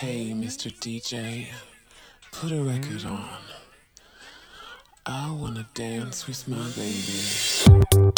Hey, Mr. DJ, put a record on. I wanna dance with my baby.